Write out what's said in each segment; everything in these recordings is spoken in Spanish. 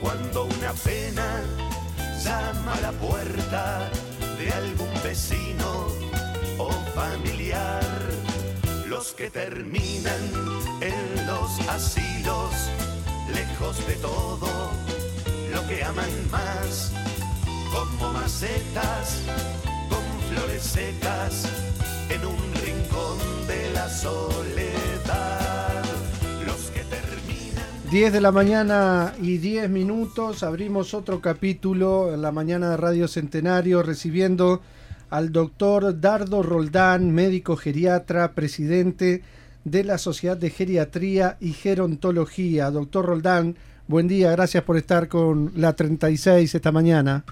Cuando una pena llama a la puerta de algún vecino o familiar, los que terminan en los asilos, lejos de todo lo que aman más, como macetas con flores secas en un rincón de la soledad. 10 de la mañana y 10 minutos, abrimos otro capítulo en la mañana de Radio Centenario recibiendo al doctor Dardo Roldán, médico geriatra, presidente de la Sociedad de Geriatría y Gerontología. Doctor Roldán, buen día, gracias por estar con la 36 esta mañana.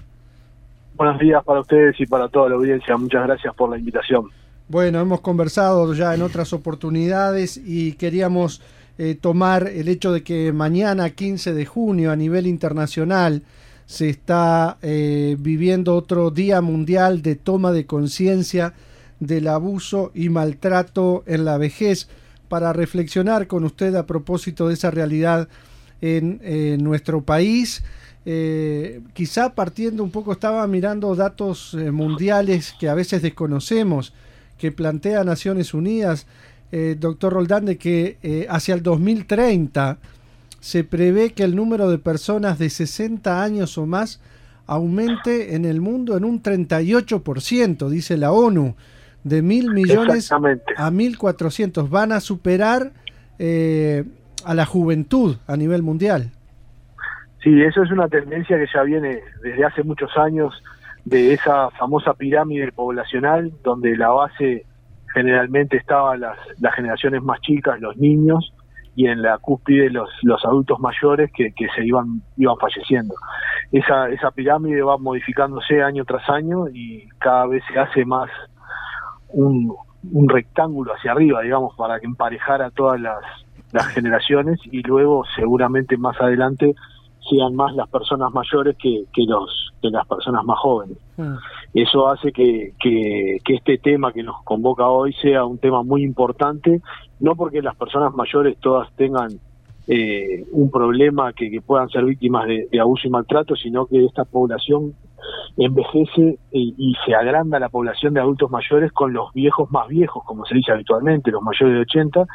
Buenos días para ustedes y para toda la audiencia. Muchas gracias por la invitación. Bueno, hemos conversado ya en otras oportunidades y queríamos eh, tomar el hecho de que mañana, 15 de junio, a nivel internacional, se está eh, viviendo otro Día Mundial de Toma de Conciencia del Abuso y Maltrato en la Vejez, para reflexionar con usted a propósito de esa realidad en, nuestro país. Eh, quizá partiendo un poco, estaba mirando datos mundiales que a veces desconocemos, que plantea Naciones Unidas, eh, doctor Roldán, de que eh, hacia el 2030 se prevé que el número de personas de 60 años o más aumente en el mundo en un 38%, dice la ONU, de mil millones a 1.400. Van a superar eh, a la juventud a nivel mundial. Sí, eso es una tendencia que ya viene desde hace muchos años de esa famosa pirámide poblacional donde la base generalmente estaban las, las generaciones más chicas, los niños, y en la cúspide los, adultos mayores que, se iban, iban falleciendo. Esa, esa pirámide va modificándose año tras año y cada vez se hace más un, un rectángulo hacia arriba, digamos, para que emparejara todas las, las generaciones y luego seguramente más adelante sean más las personas mayores que, que los que las personas más jóvenes. Eso hace que, que, este tema que nos convoca hoy sea un tema muy importante, no porque las personas mayores todas tengan eh, un problema que, que puedan ser víctimas de, abuso y maltrato, sino que esta población envejece y se agranda la población de adultos mayores con los viejos más viejos, como se dice habitualmente, los mayores de 80,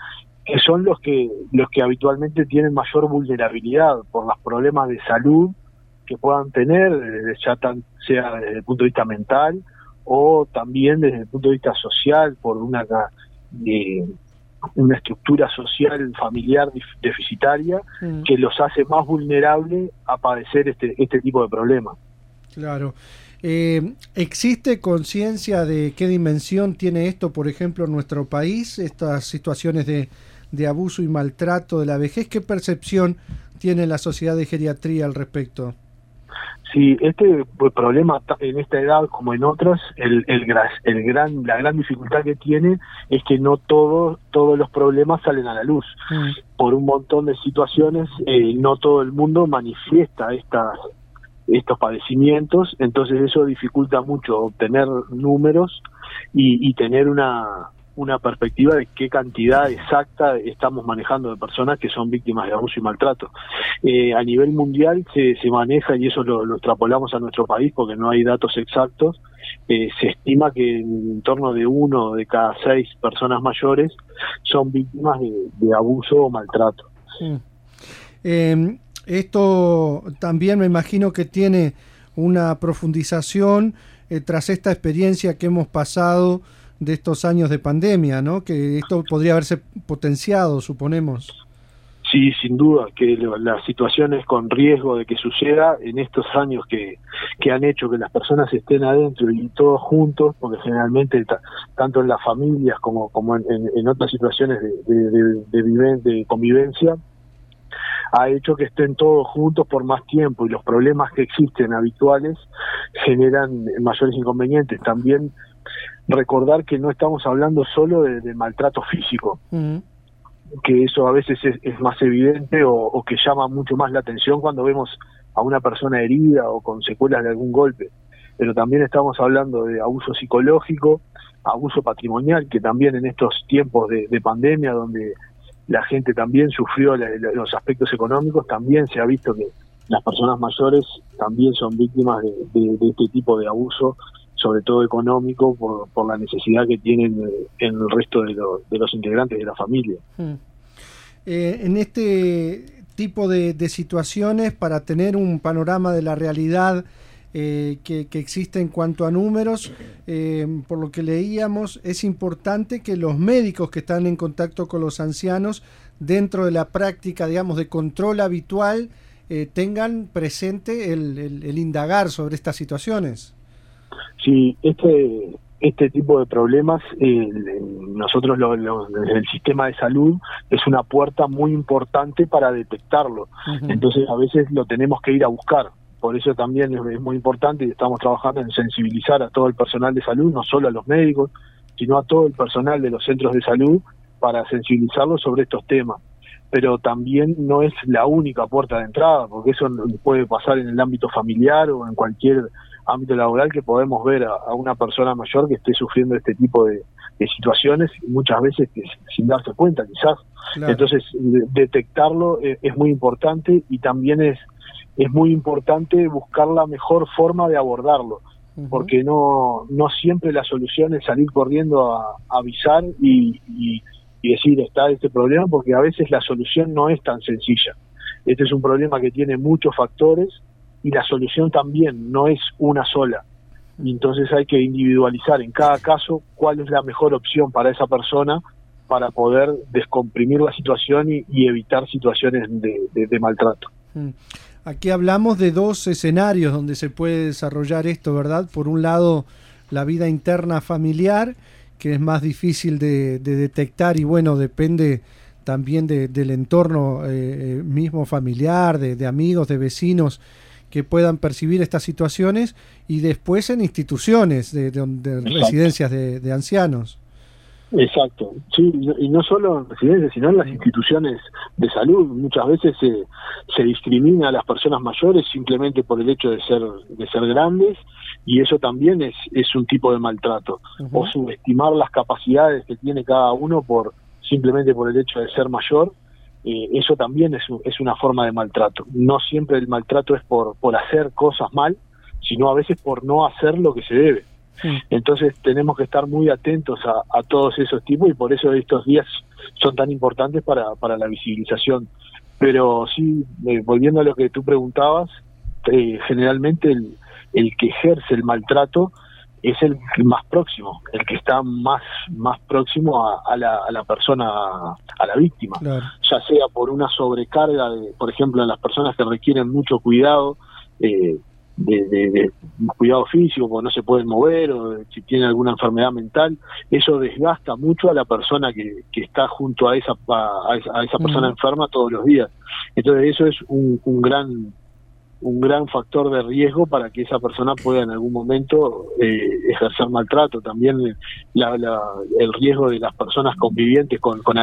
que son los que los que habitualmente tienen mayor vulnerabilidad por los problemas de salud que puedan tener, eh, ya tan, sea desde el punto de vista mental o también desde el punto de vista social por una eh, una estructura social familiar deficitaria Mm. que los hace más vulnerables a padecer este este tipo de problemas. Claro. Eh, ¿Existe conciencia de qué dimensión tiene esto, por ejemplo, en nuestro país, estas situaciones de, de abuso y maltrato de la vejez? ¿Qué percepción tiene la sociedad de geriatría al respecto? Sí, este pues, problema en esta edad como en otras, el, el, gra- el gran, la gran dificultad que tiene es que no todo, todos los problemas salen a la luz. Mm, Por un montón de situaciones, eh, no todo el mundo manifiesta estas estos padecimientos, entonces eso dificulta mucho obtener números y, y tener una, una perspectiva de qué cantidad exacta estamos manejando de personas que son víctimas de abuso y maltrato. Eh, a nivel mundial se, se maneja, y eso lo, extrapolamos a nuestro país porque no hay datos exactos, eh, se estima que en torno de uno de cada seis personas mayores son víctimas de, abuso o maltrato. mm. Eh, esto también me imagino que tiene una profundización eh, tras esta experiencia que hemos pasado de estos años de pandemia, ¿no? Que esto podría haberse potenciado, suponemos. Sí, sin duda, que las situaciones con riesgo de que suceda en estos años que, que han hecho que las personas estén adentro y todos juntos, porque generalmente ta- tanto en las familias como, como en, en- otras situaciones de- de viven- de convivencia, ha hecho que estén todos juntos por más tiempo y los problemas que existen habituales generan mayores inconvenientes. También recordar que no estamos hablando solo de, de maltrato físico, Mm, que eso a veces es, es más evidente o, o que llama mucho más la atención cuando vemos a una persona herida o con secuelas de algún golpe. Pero también estamos hablando de abuso psicológico, abuso patrimonial, que también en estos tiempos de, de pandemia, donde la gente también sufrió la- la- los aspectos económicos, también se ha visto que, las personas mayores también son víctimas de, este tipo de abuso, sobre todo económico, por, la necesidad que tienen eh, en el resto de, los integrantes de la familia. Hmm. Eh, en este tipo de, situaciones, para tener un panorama de la realidad eh, que, existe en cuanto a números, por lo que leíamos, es importante que los médicos que están en contacto con los ancianos, dentro de la práctica, digamos, de control habitual, eh, tengan presente el, indagar sobre estas situaciones. Sí, este, este tipo de problemas, nosotros lo, desde el sistema de salud es una puerta muy importante para detectarlo. Entonces a veces lo tenemos que ir a buscar. Por eso también es, muy importante y estamos trabajando en sensibilizar a todo el personal de salud, no solo a los médicos, sino a todo el personal de los centros de salud para sensibilizarlos sobre estos temas pero también no es la única puerta de entrada, porque eso puede pasar en el ámbito familiar o en cualquier ámbito laboral que podemos ver a, una persona mayor que esté sufriendo este tipo de, situaciones y muchas veces sin darse cuenta quizás. Entonces, detectarlo es, es, muy importante y también es, es muy importante buscar la mejor forma de abordarlo. Porque no, no siempre la solución es salir corriendo a, avisar y, y y decir está este problema porque a veces la solución no es tan sencilla. Este es un problema que tiene muchos factores y la solución también no es una sola. Y entonces hay que individualizar en cada caso cuál es la mejor opción para esa persona para poder descomprimir la situación y, evitar situaciones de, maltrato. Mm. Aquí hablamos de dos escenarios donde se puede desarrollar esto, ¿verdad? Por un lado, la vida interna familiar que es más difícil de, detectar y bueno, depende también del entorno eh, eh, mismo familiar, de, amigos, de vecinos que puedan percibir estas situaciones y después en instituciones de, residencias de, ancianos. Exacto, sí, y no solo en residencias, sino en las instituciones de salud. Muchas veces se, se discrimina a las personas mayores simplemente por el hecho de ser, de ser grandes y eso también es, es un tipo de maltrato o subestimar las capacidades que tiene cada uno por simplemente por el hecho de ser mayor eh, eso también es, es una forma de maltrato. No siempre el maltrato es por por hacer cosas mal sino a veces por no hacer lo que se debe. Entonces tenemos que estar muy atentos a, todos esos tipos y por eso estos días son tan importantes para, para la visibilización. Pero sí eh, volviendo a lo que tú preguntabas eh, generalmente el, el que ejerce el maltrato es el más próximo, el que está más, más próximo a, la, a la, persona, a la víctima, ya sea por una sobrecarga, de, por ejemplo, en las personas que requieren mucho cuidado, eh, de, cuidado físico, porque no se pueden mover o si tienen alguna enfermedad mental, eso desgasta mucho a la persona que, que está junto a esa, a, esa, persona enferma todos los días. Entonces eso es un, un gran un gran factor de riesgo para que esa persona pueda en algún momento eh, ejercer maltrato. También el riesgo de las personas convivientes con, con,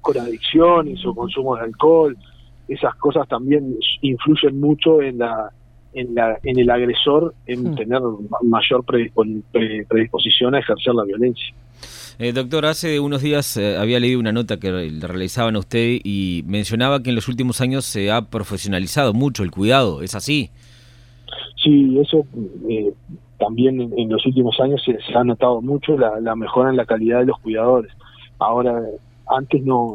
con adicciones o consumo de alcohol, esas cosas también influyen mucho en la en, la, en el agresor en tener mayor predisposición a ejercer la violencia. Eh, doctor, hace unos días eh, había leído una nota que le realizaban a usted y mencionaba que en los últimos años se ha profesionalizado mucho el cuidado, ¿es así? Sí, eso eh, también en, los últimos años se, ha notado mucho la, mejora en la calidad de los cuidadores. Ahora, antes no,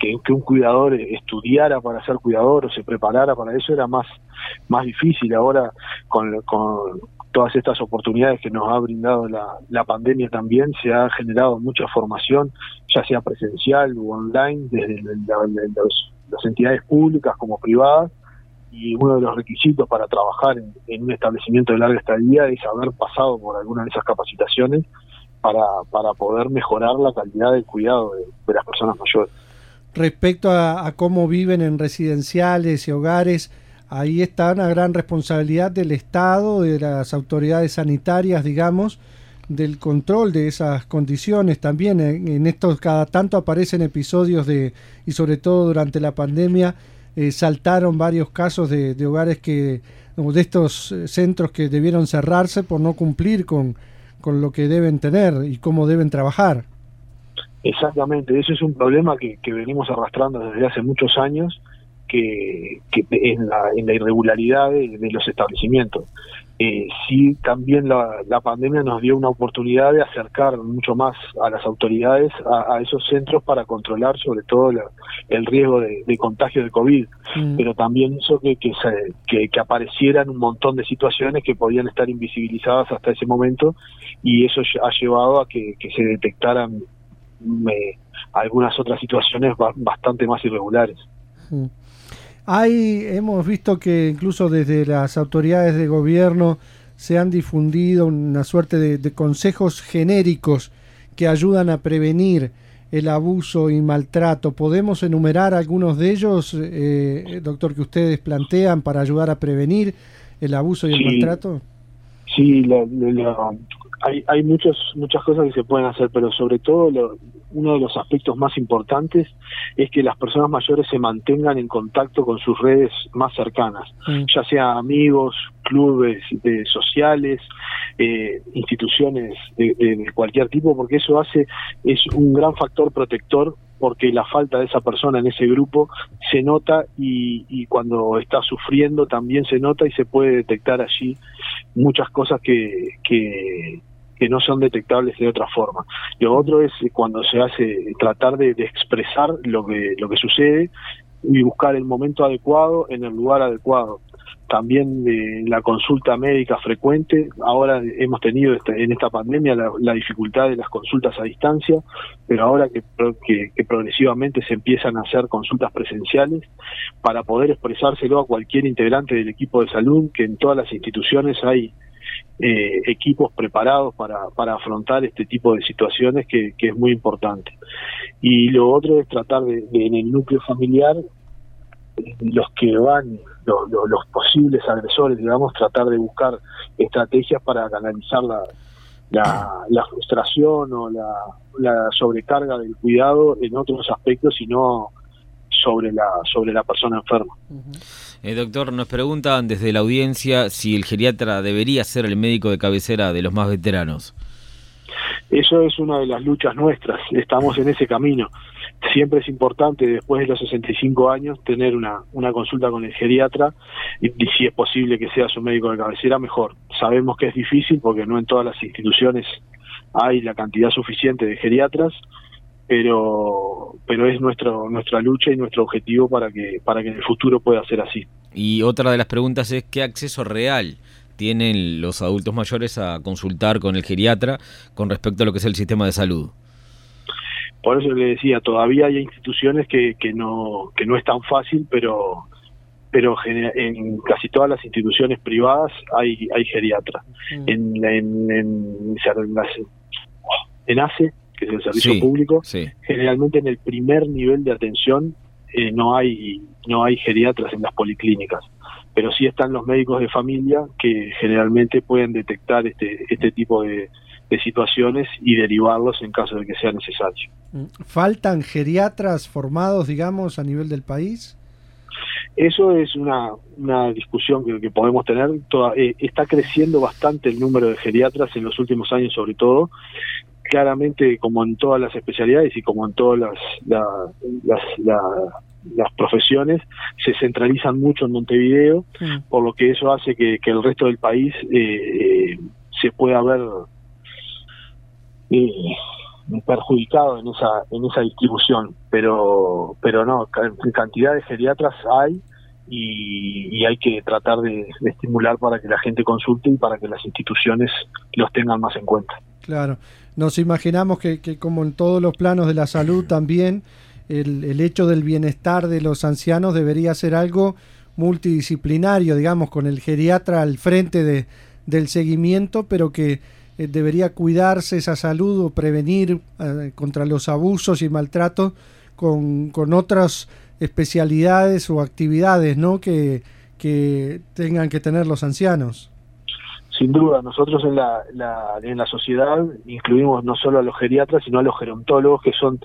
que, un cuidador estudiara para ser cuidador o se preparara para eso era más más difícil. Ahora con, con, todas estas oportunidades que nos ha brindado la, pandemia también, se ha generado mucha formación, ya sea presencial o online, desde las entidades públicas como privadas, y uno de los requisitos para trabajar en, un establecimiento de larga estadía es haber pasado por alguna de esas capacitaciones para, para poder mejorar la calidad del cuidado de, las personas mayores. Respecto a cómo viven en residenciales y hogares, ahí está una gran responsabilidad del Estado, de las autoridades sanitarias, digamos, del control de esas condiciones también. En, estos cada tanto aparecen episodios de, y sobre todo durante la pandemia, eh, saltaron varios casos de, hogares que, de estos eh, centros que debieron cerrarse por no cumplir con, con lo que deben tener y cómo deben trabajar. Exactamente, eso es un problema que, que venimos arrastrando desde hace muchos años que, en, la, irregularidad de, los establecimientos. Eh, sí, también la, pandemia nos dio una oportunidad de acercar mucho más a las autoridades a, esos centros para controlar sobre todo el riesgo de, contagio de COVID, mm. pero también hizo que, que, que, aparecieran un montón de situaciones que podían estar invisibilizadas hasta ese momento y eso ha llevado a que, se detectaran eh, algunas otras situaciones bastante más irregulares. Mm. Hay, hemos visto que incluso desde las autoridades de gobierno se han difundido una suerte de, consejos genéricos que ayudan a prevenir el abuso y maltrato. ¿Podemos enumerar algunos de ellos, eh, doctor, que ustedes plantean para ayudar a prevenir el abuso y el maltrato? Sí, la, hay, hay muchos, muchas cosas que se pueden hacer, pero sobre todo uno de los aspectos más importantes es que las personas mayores se mantengan en contacto con sus redes más cercanas, mm. ya sea amigos, clubes de, sociales, eh, instituciones de, cualquier tipo, porque eso hace, es un gran factor protector porque la falta de esa persona en ese grupo se nota y, y, cuando está sufriendo también se nota y se puede detectar allí muchas cosas que, que, que no son detectables de otra forma. Lo otro es cuando se hace tratar de, expresar lo que, lo que sucede y buscar el momento adecuado en el lugar adecuado. También de la consulta médica frecuente. Ahora hemos tenido en esta pandemia la, dificultad de las consultas a distancia, pero ahora que, que, progresivamente se empiezan a hacer consultas presenciales para poder expresárselo a cualquier integrante del equipo de salud, que en todas las instituciones hay eh, equipos preparados para, para afrontar este tipo de situaciones que, es muy importante. Y lo otro es tratar de, en el núcleo familiar, los que van, los posibles agresores, digamos, tratar de buscar estrategias para canalizar la, la, frustración o la, la sobrecarga del cuidado en otros aspectos y no sobre la, sobre la persona enferma. Eh, doctor, nos preguntan desde la audiencia si el geriatra debería ser el médico de cabecera de los más veteranos. Eso es una de las luchas nuestras, estamos en ese camino. Siempre es importante, después de los 65 años, tener una, una consulta con el geriatra y, y si es posible que sea su médico de cabecera, mejor. Sabemos que es difícil porque no en todas las instituciones hay la cantidad suficiente de geriatras, pero pero es nuestro nuestra lucha y nuestro objetivo para que para que en el futuro pueda ser así. Y otra de las preguntas es qué acceso real tienen los adultos mayores a consultar con el geriatra con respecto a lo que es el sistema de salud. Por eso le decía, todavía hay instituciones que, que no que no es tan fácil, pero pero en casi todas las instituciones privadas hay hay geriatra. Mm. En, en, en, en ACE que es el servicio público, generalmente en el primer nivel de atención eh, no hay no hay geriatras en las policlínicas, pero sí están los médicos de familia que generalmente pueden detectar este este tipo de, situaciones y derivarlos en caso de que sea necesario. Mm. ¿Faltan geriatras formados, digamos, a nivel del país? Eso es una, una discusión que, podemos tener. Toda, eh, está creciendo bastante el número de geriatras en los últimos años, sobre todo claramente como en todas las especialidades y como en todas las, las, profesiones, se centralizan mucho en Montevideo, por lo que eso hace que, el resto del país eh, eh, se pueda ver eh, perjudicado en esa en esa distribución pero pero no cantidad de geriatras hay y, hay que tratar de, estimular para que la gente consulte y para que las instituciones los tengan más en cuenta. Claro, nos imaginamos que, como en todos los planos de la salud también, el, hecho del bienestar de los ancianos debería ser algo multidisciplinario, digamos, con el geriatra al frente de, del seguimiento, pero que eh, debería cuidarse esa salud o prevenir eh, contra los abusos y maltratos con, con otras especialidades o actividades ¿no? que, que tengan que tener los ancianos. Sin duda, nosotros en la, en la sociedad incluimos no solo a los geriatras, sino a los gerontólogos, que son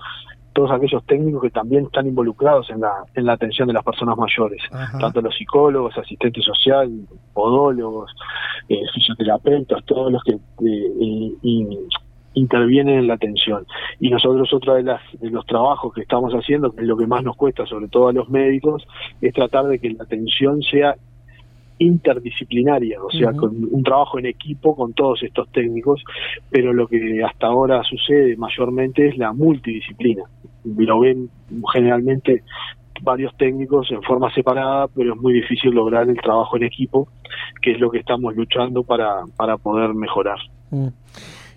todos aquellos técnicos que también están involucrados en la, en la atención de las personas mayores, tanto los psicólogos, asistentes sociales, podólogos, eh, fisioterapeutas, todos los que eh, intervienen en la atención. Y nosotros otro de, las, de los trabajos que estamos haciendo, que es lo que más nos cuesta, sobre todo a los médicos, es tratar de que la atención sea interdisciplinaria, o sea, con un trabajo en equipo con todos estos técnicos, pero lo que hasta ahora sucede mayormente es la multidisciplina. Lo ven generalmente varios técnicos en forma separada, pero es muy difícil lograr el trabajo en equipo, que es lo que estamos luchando para, para poder mejorar. Mm.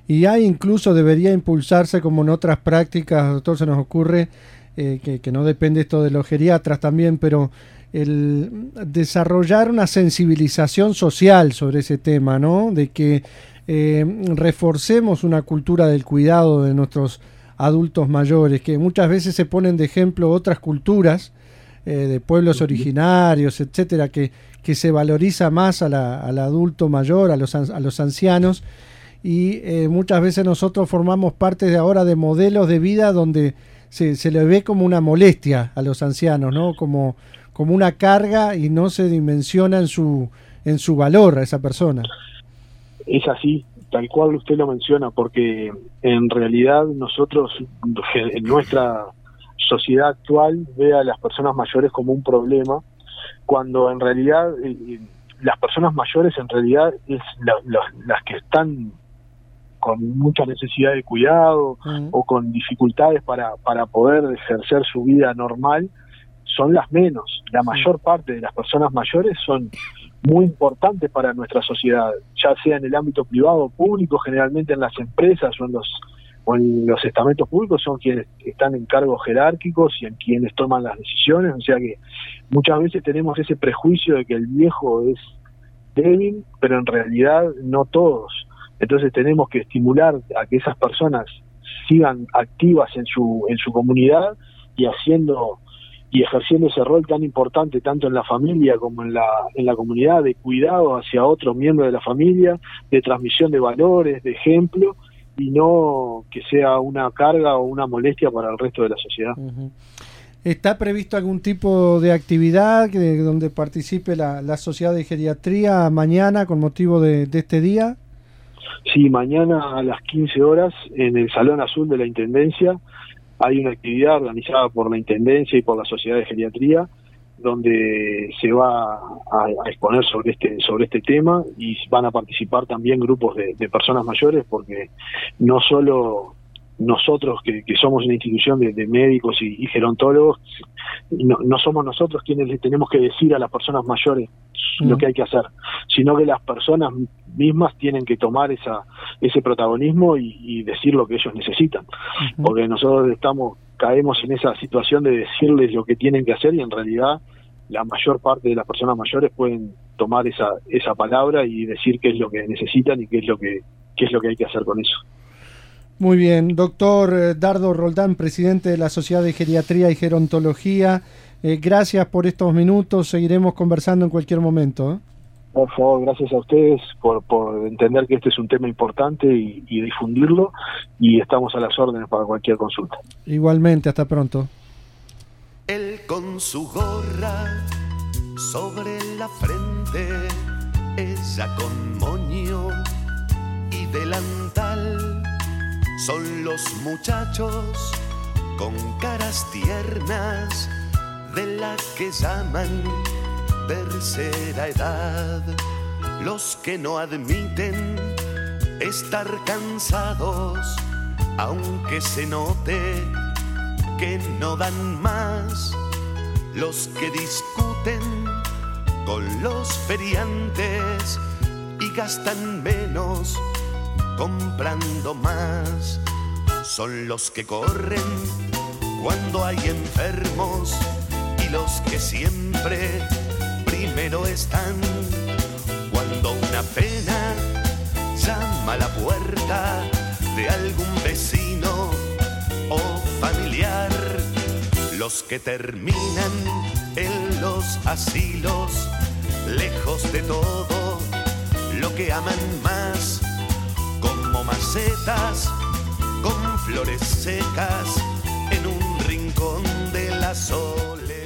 Y hay incluso debería impulsarse como en otras prácticas, doctor, se nos ocurre eh, que, que, no depende esto de los geriatras también, pero el desarrollar una sensibilización social sobre ese tema, ¿no? De que eh, reforcemos una cultura del cuidado de nuestros adultos mayores, que muchas veces se ponen de ejemplo otras culturas eh, de pueblos originarios, etcétera, que, que se valoriza más a la, al adulto mayor, a los, a los ancianos, y eh, muchas veces nosotros formamos parte de ahora de modelos de vida donde se, se le ve como una molestia a los ancianos, ¿no? Como, como una carga y no se dimensiona en su, en su valor a esa persona. Es así, tal cual usted lo menciona, porque en realidad nosotros, en nuestra sociedad actual, ve a las personas mayores como un problema, cuando en realidad eh, las personas mayores en realidad es las que están con mucha necesidad de cuidado o con dificultades para, para poder ejercer su vida normal, son las menos. La mayor parte de las personas mayores son muy importantes para nuestra sociedad, ya sea en el ámbito privado o público, generalmente en las empresas o en los o en los estamentos públicos son quienes están en cargos jerárquicos y en quienes toman las decisiones, o sea que muchas veces tenemos ese prejuicio de que el viejo es débil, pero en realidad no todos. Entonces tenemos que estimular a que esas personas sigan activas en su, en su comunidad y haciendo y ejerciendo ese rol tan importante tanto en la familia como en la, en la comunidad de cuidado hacia otros miembros de la familia, de transmisión de valores, de ejemplo, y no que sea una carga o una molestia para el resto de la sociedad. ¿Está previsto algún tipo de actividad que, donde participe la, la, Sociedad de Geriatría mañana con motivo de este día? Sí, mañana a las 15 horas en el Salón Azul de la Intendencia hay una actividad organizada por la Intendencia y por la Sociedad de Geriatría donde se va a, exponer sobre este sobre este tema y van a participar también grupos de, personas mayores porque no solo nosotros que, somos una institución de, médicos y, gerontólogos no, no, somos nosotros quienes le tenemos que decir a las personas mayores lo que hay que hacer, sino que las personas mismas tienen que tomar esa ese protagonismo y, decir lo que ellos necesitan, porque nosotros estamos caemos en esa situación de decirles lo que tienen que hacer y en realidad la mayor parte de las personas mayores pueden tomar esa esa palabra y decir qué es lo que necesitan y qué es lo que qué es lo que hay que hacer con eso. Muy bien, doctor eh, Dardo Roldán, presidente de la Sociedad de Geriatría y Gerontología. Eh, gracias por estos minutos, seguiremos conversando en cualquier momento. ¿eh? Por favor, gracias a ustedes por, por entender que este es un tema importante y, difundirlo y estamos a las órdenes para cualquier consulta. Igualmente, hasta pronto. Él con su gorra sobre la frente, ella con moño y delantal, son los muchachos con caras tiernas de la que llaman tercera edad, los que no admiten estar cansados, aunque se note que no dan más, los que discuten con los feriantes y gastan menos comprando más, son los que corren cuando hay enfermos los que siempre primero están. Cuando una pena llama a la puerta de algún vecino o familiar, los que terminan en los asilos, lejos de todo lo que aman más, macetas con flores secas en un rincón de la soledad.